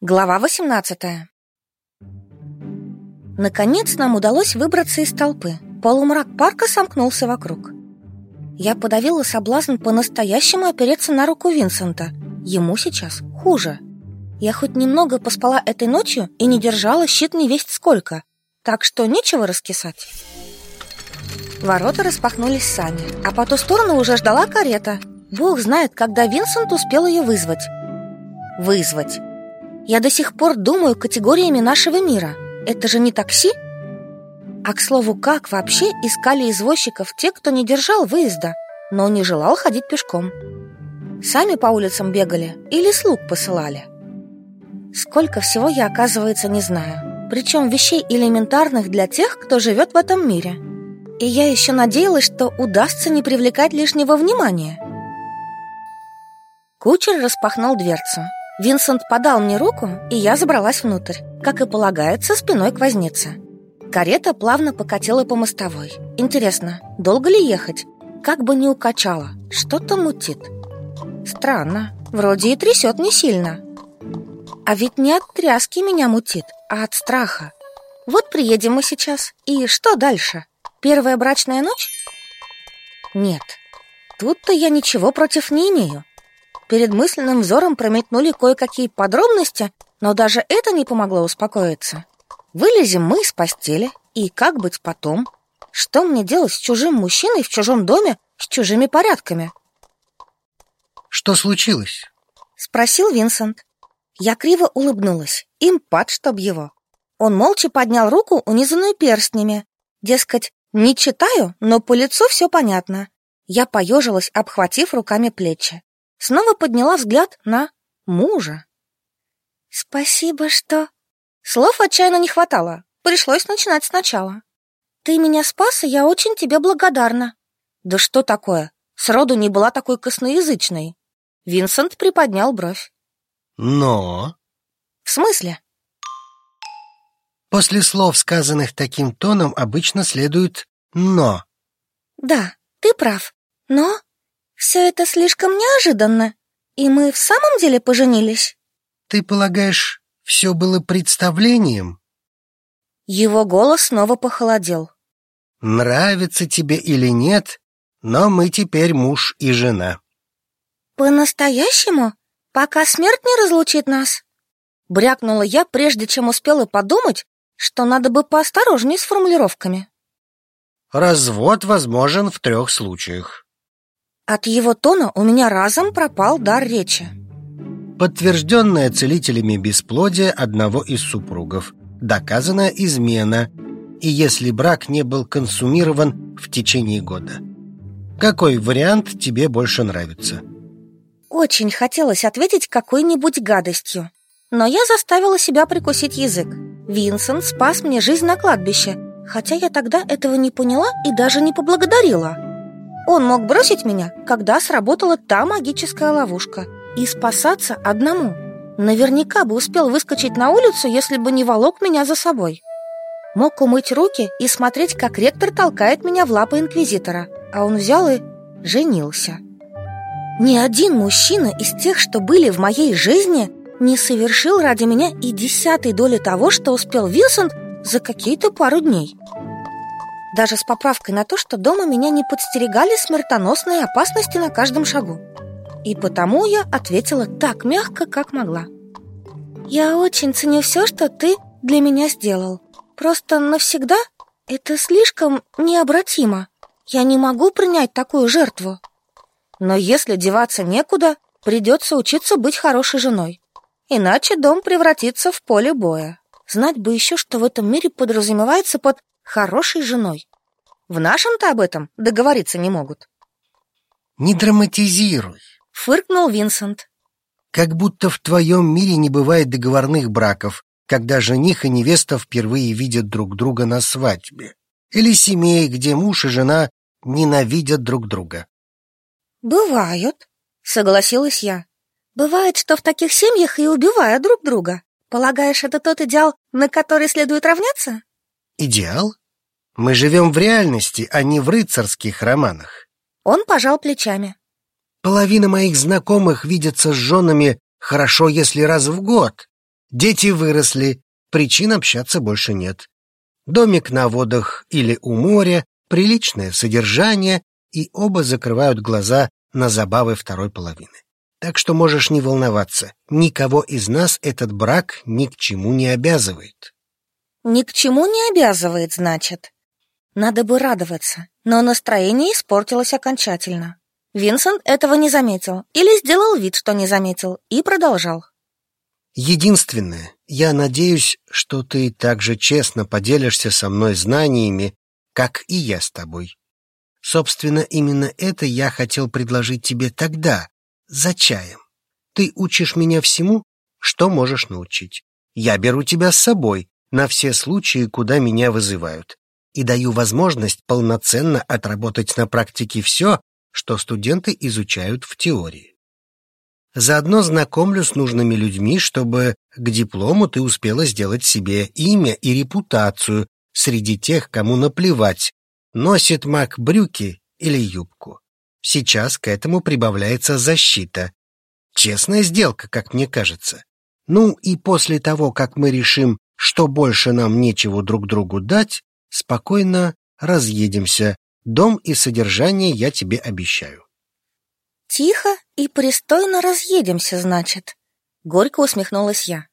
Глава 18 Наконец нам удалось выбраться из толпы. Полумрак парка сомкнулся вокруг. Я подавила соблазн по-настоящему опереться на руку Винсента. Ему сейчас хуже. Я хоть немного поспала этой ночью и не держала щит не весть сколько, так что нечего раскисать. Ворота распахнулись сами, а по ту сторону уже ждала карета. Бог знает, когда Винсент успел ее вызвать. Вызвать. Я до сих пор думаю категориями нашего мира. Это же не такси? А к слову, как вообще искали извозчиков те, кто не держал выезда, но не желал ходить пешком? Сами по улицам бегали или слуг посылали? Сколько всего я, оказывается, не знаю. Причем вещей элементарных для тех, кто живет в этом мире. И я еще надеялась, что удастся не привлекать лишнего внимания. Кучер распахнул дверцу. Винсент подал мне руку, и я забралась внутрь, как и полагается, спиной к вознице. Карета плавно покатила по мостовой. Интересно, долго ли ехать? Как бы не укачала, что-то мутит. Странно, вроде и трясет не сильно. А ведь не от тряски меня мутит, а от страха. Вот приедем мы сейчас, и что дальше? Первая брачная ночь? Нет, тут-то я ничего против не имею. Перед мысленным взором прометнули кое-какие подробности, но даже это не помогло успокоиться. Вылезем мы из постели, и как быть потом? Что мне делать с чужим мужчиной в чужом доме с чужими порядками? Что случилось? Спросил Винсент. Я криво улыбнулась. Импат, чтоб его. Он молча поднял руку, унизанную перстнями. Дескать, не читаю, но по лицу все понятно. Я поежилась, обхватив руками плечи. Снова подняла взгляд на мужа. «Спасибо, что...» Слов отчаянно не хватало. Пришлось начинать сначала. «Ты меня спас, и я очень тебе благодарна». «Да что такое? Сроду не была такой косноязычной». Винсент приподнял бровь. Но... «В смысле?» После слов, сказанных таким тоном, обычно следует «но». «Да, ты прав. Но все это слишком неожиданно. И мы в самом деле поженились?» «Ты полагаешь, все было представлением?» Его голос снова похолодел. «Нравится тебе или нет, но мы теперь муж и жена». «По-настоящему? Пока смерть не разлучит нас?» Брякнула я, прежде чем успела подумать, что надо бы поосторожнее с формулировками. Развод возможен в трех случаях. От его тона у меня разом пропал дар речи. Подтвержденное целителями бесплодие одного из супругов, доказанная измена, и если брак не был консумирован в течение года. Какой вариант тебе больше нравится? Очень хотелось ответить какой-нибудь гадостью, но я заставила себя прикусить язык. Винсент спас мне жизнь на кладбище, хотя я тогда этого не поняла и даже не поблагодарила. Он мог бросить меня, когда сработала та магическая ловушка, и спасаться одному. Наверняка бы успел выскочить на улицу, если бы не волок меня за собой. Мог умыть руки и смотреть, как ректор толкает меня в лапы инквизитора, а он взял и женился. Ни один мужчина из тех, что были в моей жизни, не совершил ради меня и десятой доли того, что успел Винсент за какие-то пару дней. Даже с поправкой на то, что дома меня не подстерегали смертоносные опасности на каждом шагу. И потому я ответила так мягко, как могла. «Я очень ценю все, что ты для меня сделал. Просто навсегда это слишком необратимо. Я не могу принять такую жертву. Но если деваться некуда, придется учиться быть хорошей женой. Иначе дом превратится в поле боя. Знать бы еще, что в этом мире подразумевается под хорошей женой. В нашем-то об этом договориться не могут. Не драматизируй, фыркнул Винсент. Как будто в твоем мире не бывает договорных браков, когда жених и невеста впервые видят друг друга на свадьбе. Или семей, где муж и жена ненавидят друг друга. Бывают, согласилась я. Бывает, что в таких семьях и убивают друг друга. Полагаешь, это тот идеал, на который следует равняться? Идеал? Мы живем в реальности, а не в рыцарских романах. Он пожал плечами. Половина моих знакомых видятся с женами хорошо, если раз в год. Дети выросли, причин общаться больше нет. Домик на водах или у моря, приличное содержание, и оба закрывают глаза на забавы второй половины. Так что можешь не волноваться, никого из нас этот брак ни к чему не обязывает. Ни к чему не обязывает, значит. Надо бы радоваться, но настроение испортилось окончательно. Винсент этого не заметил или сделал вид, что не заметил, и продолжал. Единственное, я надеюсь, что ты также честно поделишься со мной знаниями, как и я с тобой. Собственно, именно это я хотел предложить тебе тогда, за чаем. Ты учишь меня всему, что можешь научить. Я беру тебя с собой на все случаи, куда меня вызывают, и даю возможность полноценно отработать на практике все, что студенты изучают в теории. Заодно знакомлю с нужными людьми, чтобы к диплому ты успела сделать себе имя и репутацию среди тех, кому наплевать, носит маг брюки или юбку. Сейчас к этому прибавляется защита. Честная сделка, как мне кажется. Ну и после того, как мы решим, что больше нам нечего друг другу дать, спокойно разъедемся. Дом и содержание я тебе обещаю. Тихо и пристойно разъедемся, значит. Горько усмехнулась я.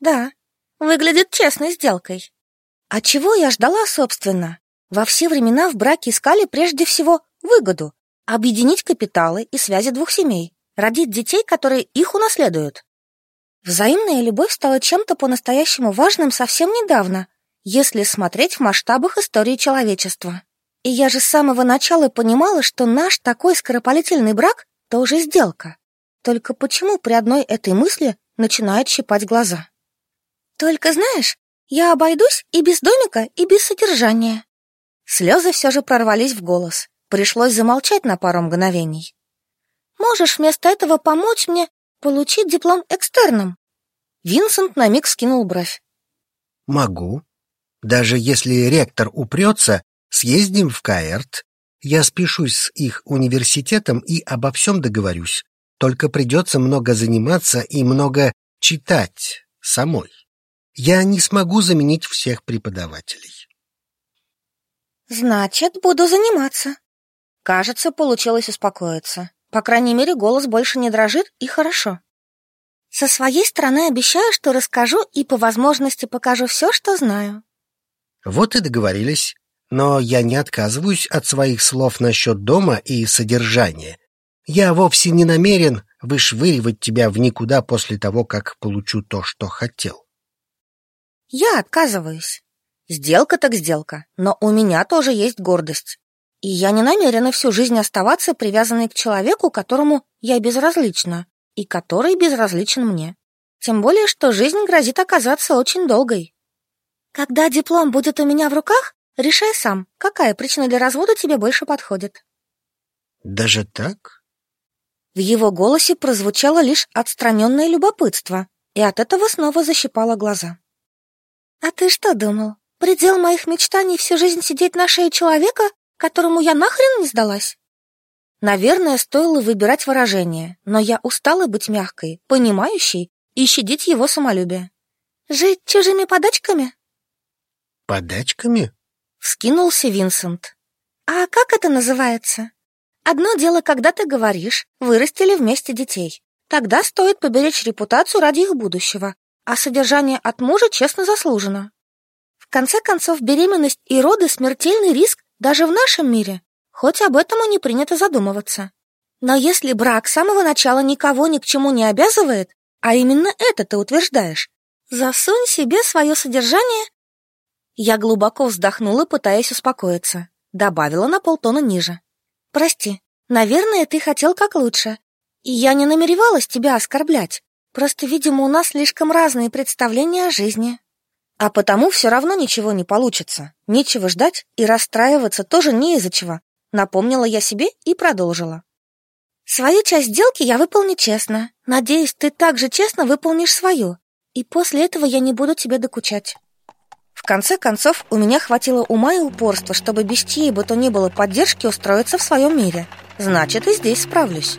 Да, выглядит честной сделкой. А чего я ждала, собственно? Во все времена в браке искали прежде всего выгоду, объединить капиталы и связи двух семей, родить детей, которые их унаследуют. Взаимная любовь стала чем-то по-настоящему важным совсем недавно, если смотреть в масштабах истории человечества. И я же с самого начала понимала, что наш такой скоропалительный брак тоже сделка. Только почему при одной этой мысли начинает щипать глаза? Только знаешь, я обойдусь и без домика, и без содержания. Слезы все же прорвались в голос. Пришлось замолчать на пару мгновений. Можешь вместо этого помочь мне получить диплом экстерном? Винсент на миг скинул бровь. Могу. Даже если ректор упрется, съездим в Каэрт. Я спешусь с их университетом и обо всем договорюсь. Только придется много заниматься и много читать самой. Я не смогу заменить всех преподавателей. Значит, буду заниматься. Кажется, получилось успокоиться. По крайней мере, голос больше не дрожит, и хорошо. Со своей стороны обещаю, что расскажу и по возможности покажу все, что знаю. Вот и договорились. Но я не отказываюсь от своих слов насчет дома и содержания. Я вовсе не намерен вышвыривать тебя в никуда после того, как получу то, что хотел. Я отказываюсь. Сделка так сделка, но у меня тоже есть гордость. И я не намерена всю жизнь оставаться привязанной к человеку, которому я безразлична, и который безразличен мне. Тем более, что жизнь грозит оказаться очень долгой. Когда диплом будет у меня в руках, Решай сам, какая причина для развода тебе больше подходит. Даже так? В его голосе прозвучало лишь отстраненное любопытство, и от этого снова защипало глаза. А ты что думал? Предел моих мечтаний всю жизнь сидеть на шее человека, которому я нахрен не сдалась? Наверное, стоило выбирать выражение, но я устала быть мягкой, понимающей и щадить его самолюбие. Жить чужими подачками? Подачками? Вскинулся Винсент. «А как это называется?» «Одно дело, когда ты говоришь, вырастили вместе детей. Тогда стоит поберечь репутацию ради их будущего, а содержание от мужа честно заслужено. В конце концов, беременность и роды — смертельный риск даже в нашем мире, хоть об этом и не принято задумываться. Но если брак с самого начала никого ни к чему не обязывает, а именно это ты утверждаешь, засунь себе свое содержание я глубоко вздохнула, пытаясь успокоиться. Добавила на полтона ниже. «Прости, наверное, ты хотел как лучше. И я не намеревалась тебя оскорблять. Просто, видимо, у нас слишком разные представления о жизни. А потому все равно ничего не получится. Нечего ждать и расстраиваться тоже не из-за чего. Напомнила я себе и продолжила. Свою часть сделки я выполню честно. Надеюсь, ты также честно выполнишь свою. И после этого я не буду тебе докучать. В конце концов, у меня хватило ума и упорства, чтобы без чьей бы то ни было поддержки устроиться в своем мире. Значит, и здесь справлюсь.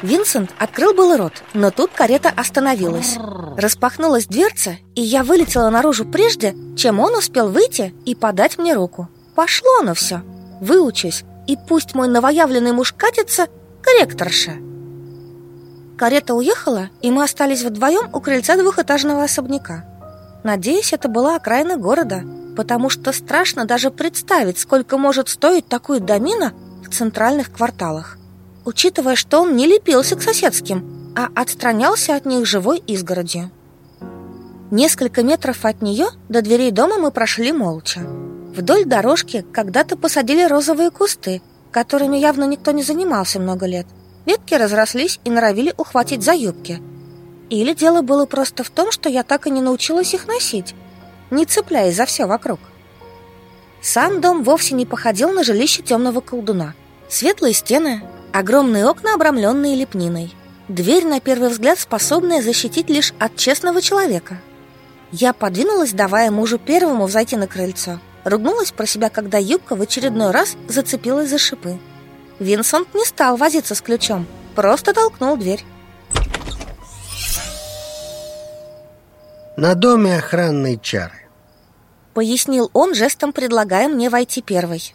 Винсент открыл был рот, но тут карета остановилась. Распахнулась дверца, и я вылетела наружу прежде, чем он успел выйти и подать мне руку. Пошло оно все, выучусь, и пусть мой новоявленный муж катится корректорша. Карета уехала, и мы остались вдвоем у крыльца двухэтажного особняка Надеюсь, это была окраина города, потому что страшно даже представить, сколько может стоить такой домина в центральных кварталах учитывая, что он не лепился к соседским, а отстранялся от них живой изгородью. Несколько метров от нее до дверей дома мы прошли молча. Вдоль дорожки когда-то посадили розовые кусты, которыми явно никто не занимался много лет. Ветки разрослись и норовили ухватить за юбки. Или дело было просто в том, что я так и не научилась их носить, не цепляясь за все вокруг. Сам дом вовсе не походил на жилище темного колдуна. Светлые стены, Огромные окна, обрамленные лепниной. Дверь, на первый взгляд, способная защитить лишь от честного человека. Я подвинулась, давая мужу первому взойти на крыльцо. Ругнулась про себя, когда юбка в очередной раз зацепилась за шипы. Винсент не стал возиться с ключом, просто толкнул дверь. На доме охранной чары. Пояснил он, жестом предлагая мне войти первой.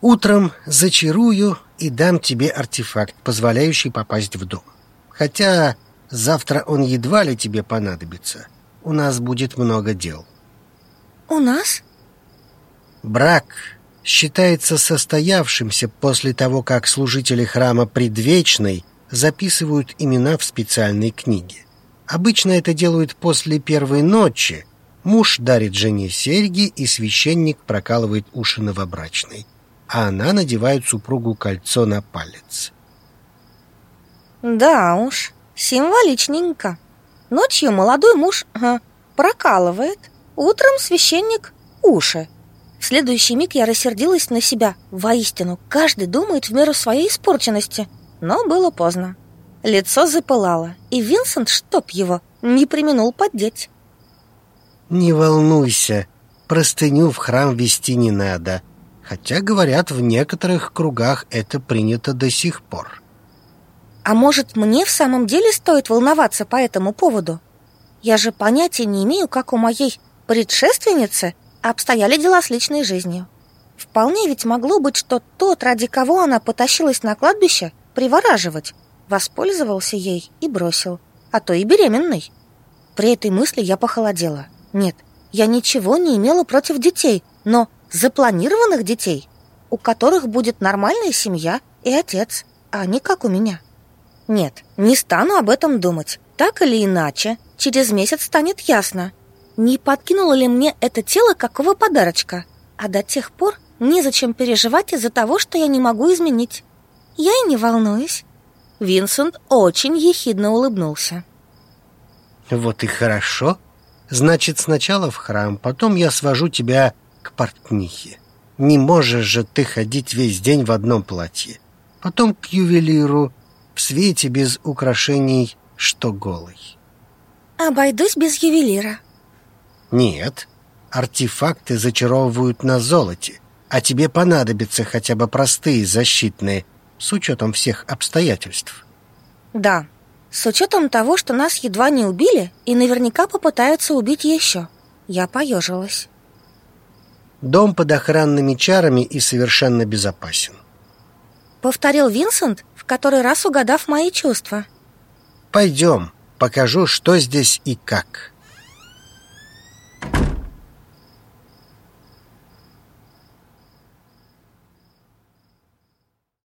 Утром зачарую и дам тебе артефакт, позволяющий попасть в дом. Хотя завтра он едва ли тебе понадобится. У нас будет много дел. У нас? Брак считается состоявшимся после того, как служители храма Предвечной записывают имена в специальной книге. Обычно это делают после первой ночи. Муж дарит жене серьги, и священник прокалывает уши новобрачной а она надевает супругу кольцо на палец. Да уж, символичненько. Ночью молодой муж ага, прокалывает, утром священник уши. В следующий миг я рассердилась на себя. Воистину, каждый думает в меру своей испорченности. Но было поздно. Лицо запылало, и Винсент, чтоб его, не применул поддеть. «Не волнуйся, простыню в храм вести не надо», Хотя, говорят, в некоторых кругах это принято до сих пор. А может, мне в самом деле стоит волноваться по этому поводу? Я же понятия не имею, как у моей предшественницы обстояли дела с личной жизнью. Вполне ведь могло быть, что тот, ради кого она потащилась на кладбище, привораживать, воспользовался ей и бросил, а то и беременный. При этой мысли я похолодела. Нет, я ничего не имела против детей, но запланированных детей, у которых будет нормальная семья и отец, а не как у меня. Нет, не стану об этом думать. Так или иначе, через месяц станет ясно, не подкинуло ли мне это тело какого подарочка. А до тех пор незачем переживать из-за того, что я не могу изменить. Я и не волнуюсь. Винсент очень ехидно улыбнулся. Вот и хорошо. Значит, сначала в храм, потом я свожу тебя к портнихе. Не можешь же ты ходить весь день в одном платье. Потом к ювелиру, в свете без украшений, что голый. Обойдусь без ювелира. Нет, артефакты зачаровывают на золоте, а тебе понадобятся хотя бы простые защитные, с учетом всех обстоятельств. Да, с учетом того, что нас едва не убили и наверняка попытаются убить еще. Я поежилась. Дом под охранными чарами и совершенно безопасен. Повторил Винсент, в который раз угадав мои чувства. Пойдем, покажу, что здесь и как.